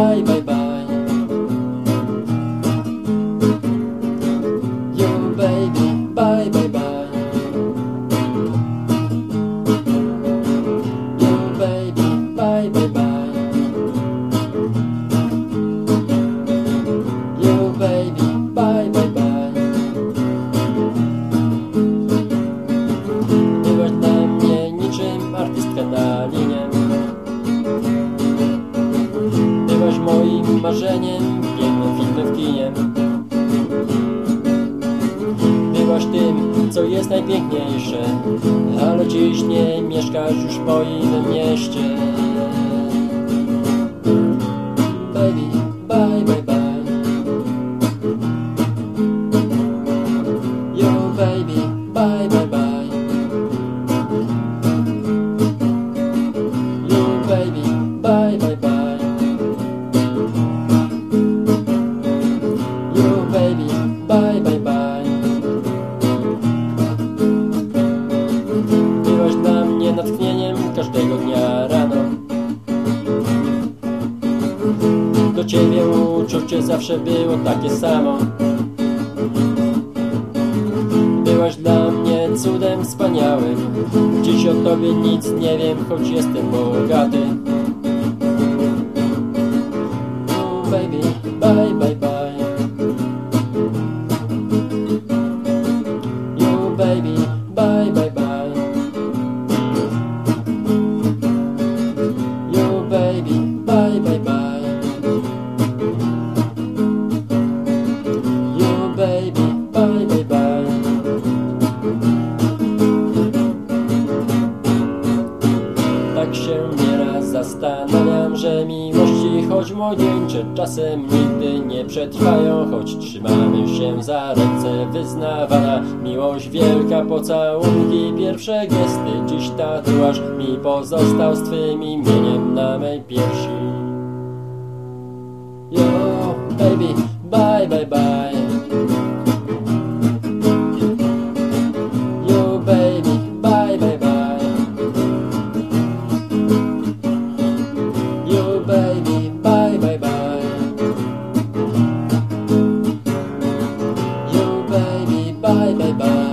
bye, bye, bye. Yo, baby, bye, bye, bye. Yo, baby, bye, bye, bye. Yo, baby, bye, bye, bye. Nie wać na mnie niczym. Moim marzeniem, pięknym filmem w kinie. Byłaś tym, co jest najpiękniejsze, ale dziś nie mieszkasz już w moim mieście. Baby, bye, bye, bye. Yo, baby, bye, bye, ciebie uczucie zawsze było takie samo. Byłaś dla mnie cudem wspaniałym. Dziś o tobie nic nie wiem, choć jestem bogaty. Oh baby, bye bye Tak się nieraz zastanawiam, że miłości, choć młodzieńcze, czasem nigdy nie przetrwają, choć trzymamy się za ręce wyznawana. Miłość wielka, pocałunki, pierwsze gesty, dziś tatuaż mi pozostał z twym imieniem na mej piersi. Yo, baby, bye, bye, bye. bye, bye, bye.